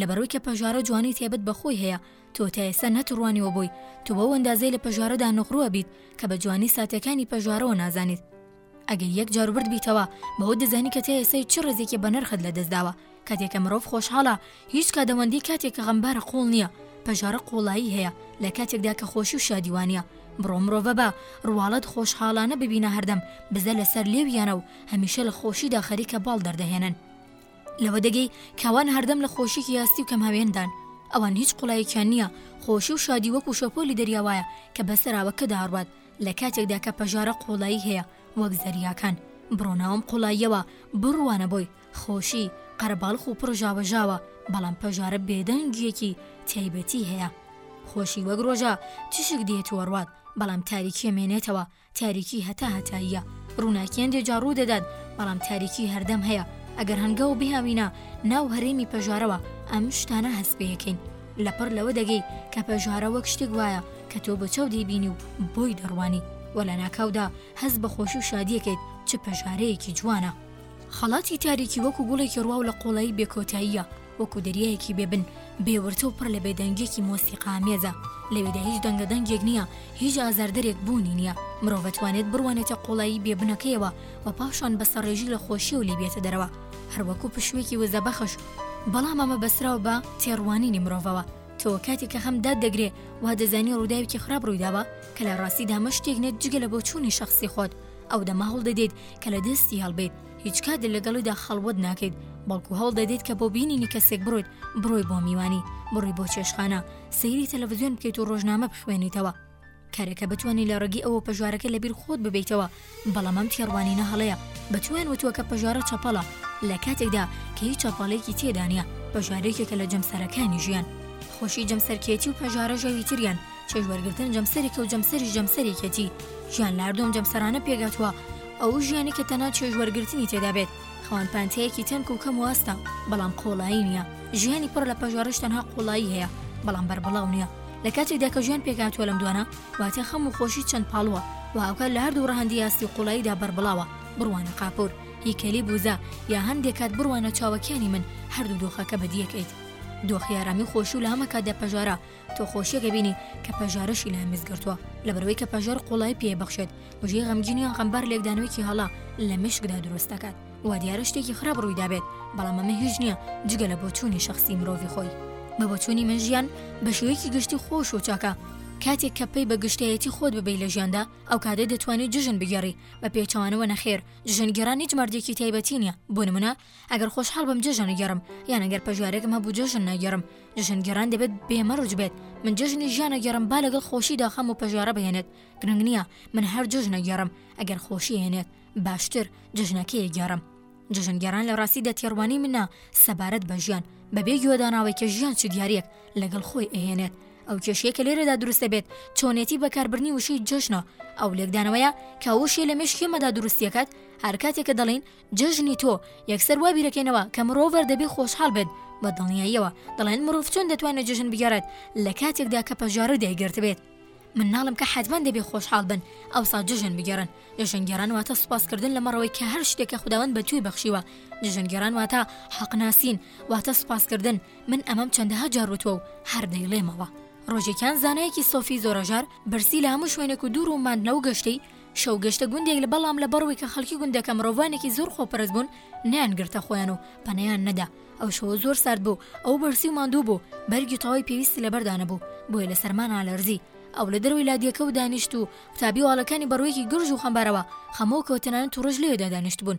لەبەرۆی کە پەژارە جوانی تایبەت بە خۆی هەیە تۆ تا ئێستا نەتڕوانیوە بۆی تۆ بەو ئەندازەی لە پەژارەدا نغرۆ ئەبیت کە بە جوانی ساتەکانی پەژارەوە نازانیت ئەگەر یەک جار برد بیتەوە بەوە دەزانی کە تا ئێسای چ ڕێزێکی بە نرخت لە دەست داوە کاتێک کە مرۆڤ خۆشحاڵە هیچ کادەوەندی کاتێک کە غەمبارە قوڵ نییە پەژارە قوڵایی هەیە لە کاتێکدا کە خۆشی و شادی وانە بڕۆ مرۆڤە بە ڕواڵەت خۆشحاڵانە ببینە هەردەم بزە لەسەر لێویانە و هەمیشە لە خۆشیدا خەریکە باڵ دەردەهێنن. لەوە دەگەی کە ئەوان هەردەم لە خۆشیکی یاستی و کەمهاوێندان. ئەوان هیچ قوڵایەکیان نییە، خۆشی و شادی وەکو شەپۆلی دەریا وایە کە بەسەر ئاوەکەدا ئەڕوات، لە کاتێکدا کە پەژارە قوڵایی هەیە وەک زەریاکان. بڕۆ ناو ئەم قوڵاییەوە، بڕوانە بۆی، خۆشی، قەرەباڵخ و پڕ ژاوەژاوە، بەڵام پەژارە بێدەنگییەکی تایبەتی هەیە. خۆشی وەک ڕۆژە، تیشک دێت و ئەڕوات، بەڵام تاریکییە مێنێتەوە، تاریکی هەتا هەتاییە، ڕووناکیان دێجا ڕوو دەدات، بەڵام تاریکی هەردەم هەیە، ئەگەر هەنگاو بهێاوینە ناو هەرێمی پەژارەوە ئەم شتانە هەست پێ ئەکەین، لەپڕ لەوە دەگەی کە پەژارە وەک شتێک وایە کە تۆ بە چاو دەیبینی و بۆی دەڕوانی و لە ناکاودا هەست بە خۆشی و شادی ئەکەیت چ پەژارەیەکی جوانە. خەڵاتی تاریکی وەکو گوڵێکی ڕواو لە قوڵایی بێ کۆتاییە، وەکو دەریایەکی بێ بن بێ ورچە و پڕ لە بێدەنگیەکی مۆسیقامێزە لەوێدا هیچ دەنگە دەنگێک نییە هیچ ئازاردەرێک بوونی نییە مرۆڤەتوانێت بڕوانێتە قوڵایی بێ بنەکەیەوە و پاشان بە سەڕێژی لە خۆشی و لێبێتە دەرەوە هەروەکو پشوێکی وزە بەخش بەڵام ئەمە بەسراو بە تێڕوانینی مرۆڤەوە تۆ کاتی کە خەم داد دەگرێ وا دەزانی ڕووداوێکی خراپ ڕوویداوە کە لە ڕاستیدا مە شتێک نێت جگە لە بۆچوونی شخصی خۆت ئەو دەمە هەوڵ دەدەیت کە لە دەستی هەڵبێت هیچ کاتێ لەگەڵیدا خەڵوەت ناکەیت بەڵکو هەوڵ دەدەیت کە بۆ بینینی کەسێک بڕۆیت بڕۆی بۆ میوانی بڕی بۆ چێشخانە سەیری تەلەڤزیۆن بکەیت و ڕۆژنامە بخوێنیتەوە کارەکە بتانی لە ڕگی ئەوە پەژوارەکە لەبیر خۆت ببیتەوە بەڵامەم تێڕوانینە هەڵەیە بەتوان وتووەکە پەژوارە چەپەڵە لە کاتێکدا کە هیچ چاپالێکی تێدانە پەژارێکێکە لە جەمسەرەکانی ژیان خۆشی جەمسەرکێتی و پەژارە ژەوی تریان چێژ وەرگرتن جەمسەرێکە و جەمسەریش جەمسەرێکێتی ژیان لاردۆم جەمسەرانە پێگاتوە ئەو ژیانی کە تەنها چێژ وەرگرتنی تێدا بێت خوان پانتەیەکی تەنک و کەم واستە بەڵام قۆڵایی نییە ژیانی پڕ لە پەژارش تەنها قوڵایی هەیە بەڵام بەربڵاو نییە لە کاتێکدا کە ژیان پێکاتوە لەم دوانە واتە خەم و خۆشی چەند پاڵوە و ئەوکات لە هەردوو ڕەهندی یاستی و قوڵاییدا بەربڵاوە بڕوانە قاپور هی کەلی بوزە یا هەندێک کات بڕوانە چاوەکیانی من هەردوو دۆخەکە بەدیەکەیت دۆخی ئارامی خۆشی و لە هەمە کاتدا پەژارە تۆ خۆشیەک ئەبینی کە پەژارەشی لای مزگرتووە لەبەرەوەی کە پەژەر قوڵای پێ بەخشێت وژێ غەمگینیان غەمبار لێکدانەوەیکی هەڵا لە مشکدا دروست دەکات وا دیارە شتێکی خراپ ڕوویدابێت بەڵام ئەمە هیچ نییە جگە لە بۆچوونی شخصی مرۆڤی خۆی بە بۆچوونی من ژیان بە شێوەیەکی گشتی خۆش و چاکە کاتێک کە پێی بە گشتایەتی خۆت ببی لە ژیاندا ئەو کاتێ دەتوانێت جژن بگێڕی بە پێچەوانەوە نەخێر جژنگەران هیچ مردێکی تایبەتی نیە بۆ نمونە ئەگەر خۆشحاڵ بم جەژن ئەگێڕم یان ئەگەر پەژارێکم هەبوو جەژن ناگێڕم جەژن گێڕان دەبێت بێمەڕج بێت من جەژنی ژیان ئەگێڕم با لەگەڵ خۆشی داخەم و پەژارە بهێنێت گرنگ نییە من هەر جەژن ئەگێڕم ئەگەر خۆشی هێنێت باشتر جەژنەکەی ئەگێڕم جەژن گێڕان لە ڕاستی دەتێڕوانی منە سەبارەت بە ژیان بەبێ گوێداناوەی کە ژیان چ دیارێک لەگەڵ خۆی ئەهێنێت ئەو کێشەیە کە لێرەدا دروست دەبێت چۆنێتی بەکاربرنی وشەی جەژنە ئەو لێکدانەوەیە کە وشێ لە مێشکێمەدا دروستیەکات هەر کاتێک کە دەڵین جەژنی تۆ، یەکسەر وا بیرەکەینەوە کە مرۆڤەر دەبێ خۆشحاڵ بێت، بە دڵنیاییەوە، دەڵێن مرۆڤ چۆن دەتوانێت جەژن بگێڕێت لە کاتێکدا کە پەژارەی دایگرتبێت؟ من ناڵێم کە حەتمەن دەبێ خۆشحاڵ بن، ئەوسا جەژن بگێڕن، جەژنگێڕان واتە سوپاسکردن لەمەڕەوەی کە هەر شتێک کە خوداوەند بە تۆی بەخشیوە، جەژنگێڕان واتە حەقناسین، واتە سوپاسکردن، من ئەمەم چەندەها جار وتوە و هەر دەیڵێمەوە. ڕۆژێکیان زانایەکی سۆفی زۆرەژار برسی لە هەموو شوێنێک و دوور و ماندنەوە گەشتەی، شەو گەشتە گوندێک لە بەڵام لە بەڕوی کە خەڵکی گوندەکە مرۆڤانێکی زۆر خۆپەرست بوون نیان گرتە خۆیان و پەنەیان نەدا ئەو شەوە زۆر سارد بوو ئەو بەرسی و ماندوو بوو بەرگی تەواوی پێویستی لەبەردا نەبوو بۆیە لە سەرمانا لەرزی ئەو لە دەرەوەی لادیەکە و دانیشت و قوتابی واڵەکانی بەڕویەکی گرژ و خەمبارەوە خەمەوە کەوتنانە توڕەش لەوێدا دانیشتبوون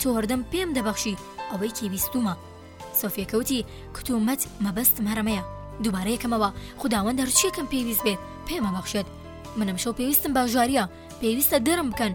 تۆ هەردەم پێم دەبەخشی ئەوەی کەی بیستوومە. سۆفیە کەوتی، کتومت مەبەستم هەرەمەیە. دووبارە یەکەمەوە، خوداوەند هەرچییەکم پێویست بێت پێمەبەخشێت. من ئەمشەو پێویستم باژارییە، پێویستە گەرم بکەن.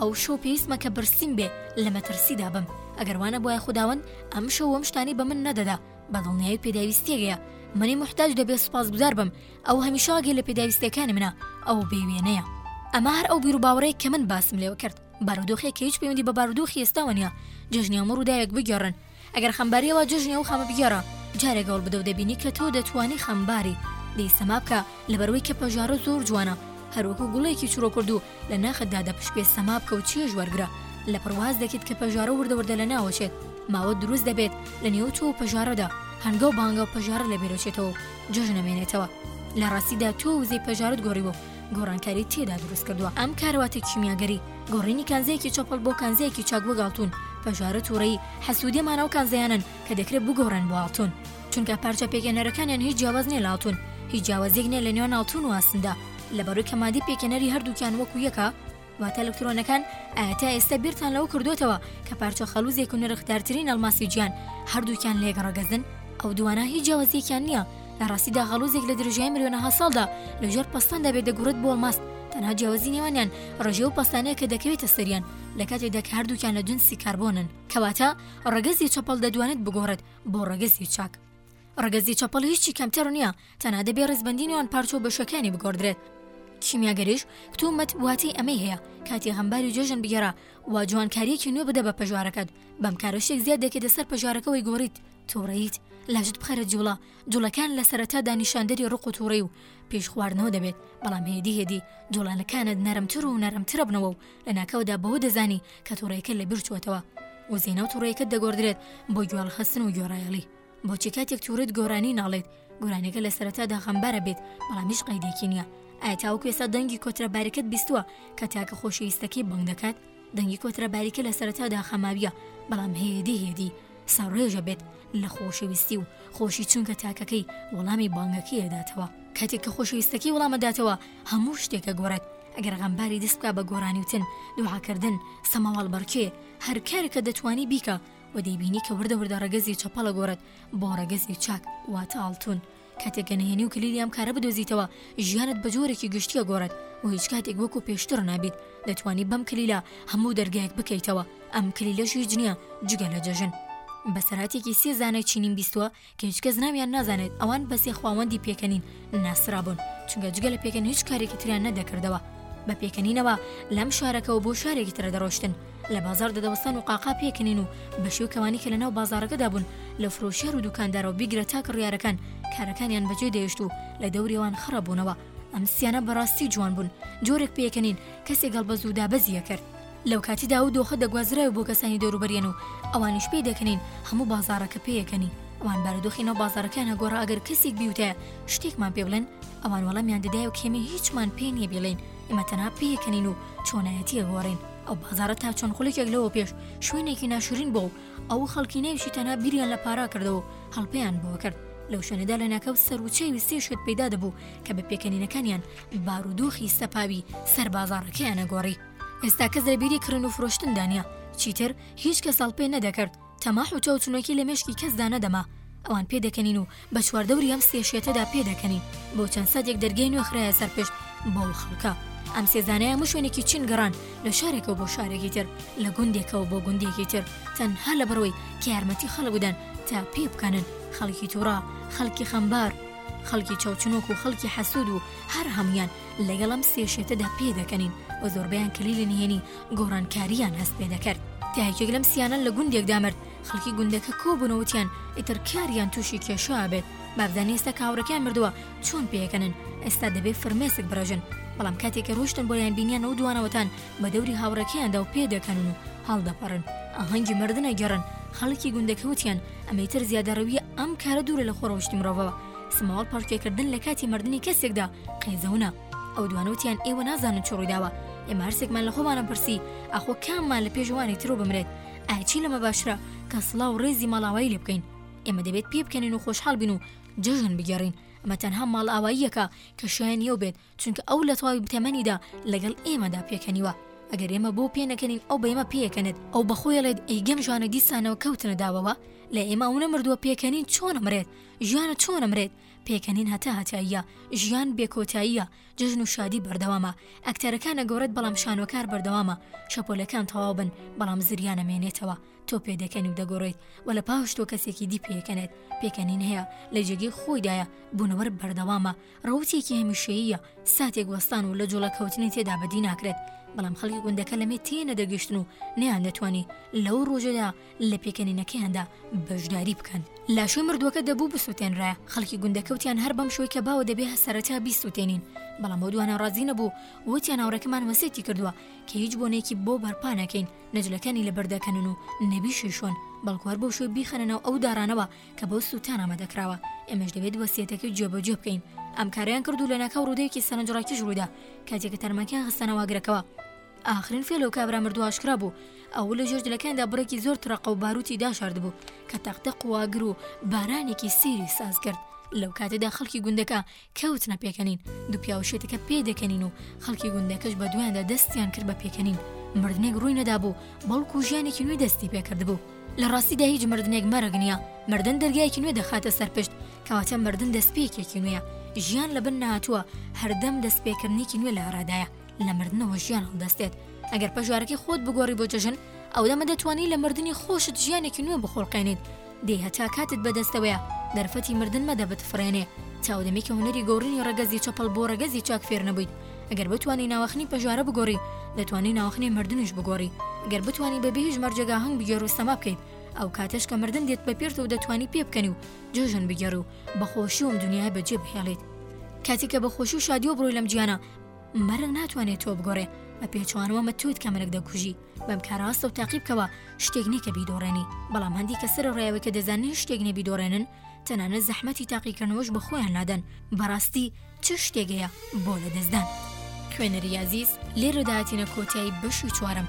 ئەو شەو پێویستمە کە برسیم بێ، لە مەترسیدا بم. ئەگەر وا نەبوایە خوداوەند ئەم شەو و ئەم شتانەی بە من نەدەدا. بە دڵنیایی پێداویستییەگەیە. منی موحتاج دەبێ سوپاسگوزار بم. ئەو هەمیشە ئاگای لە پێداویستییەکانی منە. ئەو بێ وێنەیە. ئەمە هەر ئەو بیروباوەڕەیە کە من باسم لێوە کرد. بارودۆخێک کە هیچ پەیوەندی بە بارودۆخی ئێستاوە نیە جژنی هەموو ڕووداوێک بگێڕن ئەگەر خەمباریەوە جژنی و خەمە بگێڕە جارێک هەوڵ بدە و دەبینی کە تۆ دەتوانی خەمباری دەی سەما بکە لەبەرەوەی کە پەژارە زۆر جوانە هەروەکو گوڵێکی چڕۆکرد و لە ناخدا دەپشپێ سەما بکە و چێژ وەرگرە لە پڕواز دەکەیت کە پەژارە وردەوردە لە ناوەچێت ماوە دروست دەبێت لە نێو تۆ و پەژارەدا هەنگە و بانگە و پەژارە لە بێرەچێتەوە و جژ نەمێنێتەوە لە ڕاستیدا تۆ وزەی پەژارت گۆڕیوە گۆڕانکاری تێدا دروست کردووە ئەم کارەواتی کیمیاگەری گۆڕینی کانزەیەکی چەپڵ بۆ کانزەیەکی چاک وەگاڵتون پەژارە تووڕەیی حەسودیە ماناو کانزەیانن کە دەکرێت بگۆڕێن بۆ ئاڵتون چونکە پارچە پێکێنەرەکانیان هیچ جیاواز نیە لاڵتون هیچ جیاوازیەک نیە لە نێوان ئاڵتون و ئاسندا لەبەروی کە مادی پێکێنەری هەردووکیان وەکو یەکە واتە لکترۆنەکان ئایا تا ئێستا بیرتان لەوە کردوتەوە کە پارچە خەلوزێک و نرختارترین ئەلماسی جیان هەردووکیان لێک ڕەگەزن ئەو دوانە هیچ جیاوازیەکیان نییە لە ڕاستیدا غەلوزێک لە درژای ملیۆنەها ساڵدا لە ژێر پەستاندا بێ دەگوڕێت بۆ ئەڵماست تەنها جیاوازی نێوانیان ڕژێ و پەستانەیە کە دەکەوێتە سەریان لە کاتێکدا کە هەردووکیان لە جنسی کاربۆنن کەواتە ڕەگەزی چەپەڵ دەدوانێت بگۆڕێت بۆ ڕەگەزی چاک ڕەگەزی چەپڵ هیچی کەمتر نییە، تەنها دەبێ ڕیزبەندی نێوان پارچە و بەشەکانی بگۆڕدرێت. کیمیاگەریش کتومت واتەی ئەمەی هەیە، کاتی غەمباری جەژن بگێڕە و جوانکارییەکی نوێ بدە بە پەژارەکەت، بەم کارە شتێک زیاد دەکەیتە سەر پەژارەکەوەی گۆڕیت، تووڕەیت، لەشت بخەرە جووڵە، جووڵەکان لە سەرەتادا نیشاندەری ڕق و تووڕەی و پێش خواردنەوە دەبێت، بەڵام هێدی هێدی جووڵانەکانت نەرمتر و نەرمترەبنەوە و لە ناکاودا بەوە دەزانی کە توڕەیەکە لە بیر چووەتەوە و زێنە و توڕەیەکەت دەگۆڕدرێت بۆ گوێڵ خستن و گۆڕایەڵی بۆچی کاتێک توڕێت گۆرانی ناڵێت گورانەکە لە سەرەتادا غەمبارە بێت بەڵام هیچ قەیدێکی نییە ئایا تاوەکو ئێستا دەنگی کۆترەبارەکەت بیستووە کە تاکە خۆشەویستەکەی بانگ دەکات دەنگی کۆترەباریکە لە سەرەتادا خەماویە بەڵام هێدی هێدی سەڕێژە بێت لە خۆشەویستی و خۆشی چونکە تاکەکەی وەڵامی بانگەکەی دەداتەوە کاتێک کە خۆشەویستەکەی وەڵامەداتەوە هەموو شتێکە گۆڕێت ئەگەر غەمباری دەست بکا بە گۆرانی وتن، دوعا کردن، سەماوەڵ بڕکێ، هەر کارێکە دەتوانی بیکە و دەیبینی کە وردە وردە ڕەگەزی چەپەڵ ئەگۆڕێت بۆ ڕەگەزی چاک واتە ئاڵتوون. کاتێک گەنەیێنی و کلیلی ئەم کارە بدۆزیتەوە ژیانت بە جۆرێکی گشتی ئەگۆڕێت و هیچ کاتێک وەکو پێشتر نابیت، دەتوانی بەم کلیلە هەموو دەرگایەک بکەیتەوە، ئەم کلیلەش هیچ نییە جگە لە جەژن. بەسەرهاتێکی سێ زانای چینیم بیستووە کە هیچ کەس ناویان نازانێت ئەوان بەسێ خواوەندی پێکەنین ناسرابوون چونگە جگە لە پێکەن هیچ کارێکی تریان نەدەکردەوە بە پێکەنینەوە لەم شارەکەەوە بۆ شارێکی ترە دەڕۆشتن لە بازار دەدەوەستان و قاقا پێکەنین و بەشێو کەوانی کە لە ناو بازارەکەدا بوون لە فرۆشار و دوکاندارەوە بیگرە تا کڕیارەکان کارەکانیان بەجێ دەێشت و لە دەورێوان خڕەبوونەوە ئەم سیانە بەڕاستی جوان بوون جۆرێک پێکەنین کەسێک گەڵ بەزوو دابەزیە کرد لەو کاتیدا ئەو دۆخە دەگوازرایەوە بۆ کەسانی دەوروبەریان و ئەوانیش پێی دەکەنین هەموو بازاڕەکە پێیەکەنین، ئەوان بارودۆخی ناو بازاڕەکەیان ئەگۆڕا ئەگەر کەسیک بیوتایە شتێکمان پێ بڵێن ئەوان وەڵامیان دەدایەوە کە ئێمە هیچمان پێ نیە بیڵێین ئێمە تەنها پێیەکەنین و چۆنایەتی ئەگۆڕین ئەو بازاڕە تا چەند خولەکێک لەوە پێش شوێنێکی ناشرین بوە و ئەو خەڵکی ناویشی تەنها بیریان لە پارا کردەوە و هەڵپەیان بۆ کرد لەو شوێنەدا لەناکاو سەروچاوی سێ شت پەیدا دەبوو کە بە پێکەنینەکانیان بارودۆخی سەپاوی سەر بازاڕەکەیان ئەگۆڕی. ئێستا کەس لە بیری کڕین و فرۆشتن دا نیە، چیتر هیچ کەس هەڵپێ نەدەکرد، تەماح و چەوچنۆکی لە مێشکی کەس دا نەدەما، ئەوان پێ دەکەنین و بە چواردەوری ئەم سێ شێتەدا پێ دەکەنین، بۆ چەند سەدێک دەرگەی نوێ خرایە سەر پشت بۆ ئەو خەڵکە. ئەم سێ زانایە هەموو شوێنێکی چین گەڕان، لە شارێکەوە بۆ شارێکی تر، لە گوندێکەوە بۆ گوندێکی تر، تەنها لە بەرەوەی کە یارمەتی خەڵک بدەن تا پێ بکەنن، خەڵکی توڕە، خەڵکی خەمبار، خەڵکی چەوچنۆک و خەڵکی حەسوود و هەر هەموویان لەگەڵ ئەم سێ شێتەدا پێدەکەنین و زۆربەیان کەلی لە نهێنی گۆڕانکارییان هەست پێدەکرد. تا یەکێک لەم سیانە لە گوندێکدا مرد، خەڵکی گوندەکە کۆبوون و وتیان ئیتر کاریان تووشی کێشە ئەبێت، بابزانین ئێستا کە هاوڕێکەیان مردووە چۆن پێیەکەنن، ئێستا دەبێ فرمێسک بڕێژن. بەڵام کاتێ کە ڕۆیشتن بۆلایان بینیان ئەو دوانەوەتان بە دەوری هاوڕێکەیاندا و پێدەکەنن و هەڵدەپەڕن، ئاهەنگی مردن ئەگێڕن. خەڵکی گوندەکە وتیان ئەمە ئیتر زیادەڕەوییە، ئەم کارە دوورە لە خۆڕەوشتی مرۆڤەوە. سماوەڵ پەڕکێکردن لە کاتی مردنی کەسێکدا قێزەونە. ئەو دوانە وتیان ئێوە نازانن چ ڕوویداوە، ئێمە هەرسێکمان لە خۆمانە پرسی ئاخۆ کاممان لە پێش ئەوانی ترەوە بمرێت؟ ئایا چی لەمە باشترە کە سڵاو و ڕێزی ماڵئاوایی لێ بکەین؟ ئێمە دەبێت پێی بکەنین و خۆشحاڵ بین و جەژن بگێڕین، ئەمە تەنها ماڵئاواییەکە کە شایەنی ئەو بێت، چونکە ئەو لەتەواوی بتەمەنیدا لەگەڵ ئێمەدا پێکەنیوە ئەگەر ئێمە بۆ پێ نەکەنین ئەو بەێمە پێکەنێت ئەو بەخۆیڵێت ئەی گەم ژوانە دیسانەوە کەوتنە داوەوە لە ئێمە ئەو نەمردووە پێکەنین چۆنە مرێت ژیانە چۆنە مرێت پێکەنین هەتا هەتاییە ژیان بێکۆتاییە جژن و شادی بەردەوامە ئەکتەرەکانە گەورەت بەڵام شانۆکار بەردەوامە شەپۆلەکان تەواو بن بەڵام زریانە مێنێتەوە تۆ پێدەکەنی و دەگۆڕیت و لە پاش تۆ کەسێکی دی پێکەنێت پێکەنین هەیە لە جێگەی خۆیدایە بوونەوەر بەردەوامە ڕەوتێکی هەمیشەییە، ساتێک وەستان و لە جوڵە کەوتنی تێدا بەدی ناکرێت، بەڵام خەڵکی گوندەکە لەمێ تێ نەدەگەشتن و نەیان دەتوانی لەو ڕۆژەدا لە پێکەنینەکەیاندا بەشداری بکەن. لاشەی مردووەکە دەبوو بسووتێنرایە، خەڵکی گوندەکە وتیان هەر بەم شێوەی کە باوە دەبێ سەرەتا بیسووتێنین، بەڵام ئەو دوانە ڕازی نەبوو و وتیان هاوڕێکەمان وەسێتی کردووە کە هیچ بۆنەیەکی بۆ بەرپا نەکەین، نەجلەکانی لەبەر دەکەنن و نەبیشەیشۆن، بەڵکو هەر بەو شێوەی بیخەنە ناو ئەو داڕانەوە، کە بۆ سووتان ئامادە کراوە، ئێمەش دەبێت وەسیەتەکەی جێبەجێ بکەین. ئەم کارەیان کرد و لەناکاو ڕوودەیەکی سەرنجڕاکیش ڕوویدا، کاتێک کە تەرمەکەیان خستەنەوە ئاگرەکەوە. ئاخرین فێڵی ئەو کابرا مردوو ئاشکرا بوو، ئەو لەژێر جلەکانیدا بڕێکی زۆر ترەقە و باروتی داشاردبوو، کە تەقتەق و ئاگر و بارانێکی سەیری ساز کرد. لەو کاتەدا خەڵکی گوندەکە کەوتنە پێکەنین، دوو پیاو و شێتەکە پێ دەکەنین و خەڵکی گوندەکەش بە دوایاندا دەستیان کرد بە پێکەنین، مردنێک ڕووی نەدابوو، بەڵکو ژیانێکی نوێ دەستی پێکردبوو. لە ڕاستیدا هیچ مردنێک مەرگ نییە، مردن دەرگایەکی نوێ دەخاتە سەر پشت، کەواتە مردن دەستپێکێکی نوێیە، ژیان لەبن نەهاتووە، هەردەم دەستپێکردنێکی نوێ لە ئارادایە. لە مردنەوە ژیان هەڵدەستێت ئەگەر پەژارەکەی خۆت بگۆڕی بۆ جەژن ئەو دەمە دەتوانانی لە مردنی خۆشت ژیانێکی نوێ بخۆڵقێنیت دێ هەتا کاتت بەدەستەوەیە دەرفەتی مردن مەدە بتفرێنێ چاودەمێکی هوەری گۆڕینی ڕگەزی چەپەل بۆ ڕگەزی چاک فێر نەبوویت ئەگەر بتانی ناوەخنی پەژارە بگۆڕی دەتوانانی ناوەخنی مردنیش بگۆڕی گەر بتانی بەبێ هیچ مەرجەگا هەنگ بگێر و سەما بکەیت ئەو کاتش کە مردن دێت بە پێرت و دەتوانی پێ بکەنی و جۆژن بگێڕ و بەخۆشی وم دنیای بەجێ بهێڵیت کاتێکە بەخۆشی و شادیۆ بڕۆی لەم گیانە مەرگ ناتوانێ تۆ بگۆڕێ بە پێچوانەوە مە تۆیت کە مەرگ دەکوژی بەم کارە ڕاستە و تاقی بکەوە شتێک نیە کە بیدۆڕێنی بەڵام هەندی کە سەرە ڕایەوە کە دەزانن شتێک نیە بیدۆڕێنن تەنانە زەحمەتی تاقیکردنەوەش بە خۆیان نادەن بەڕاستی چ شتێگەیە بۆ لە دەستدان خوێنەری یازیز لێرەداهاتینە کۆتایی بەشی چوارم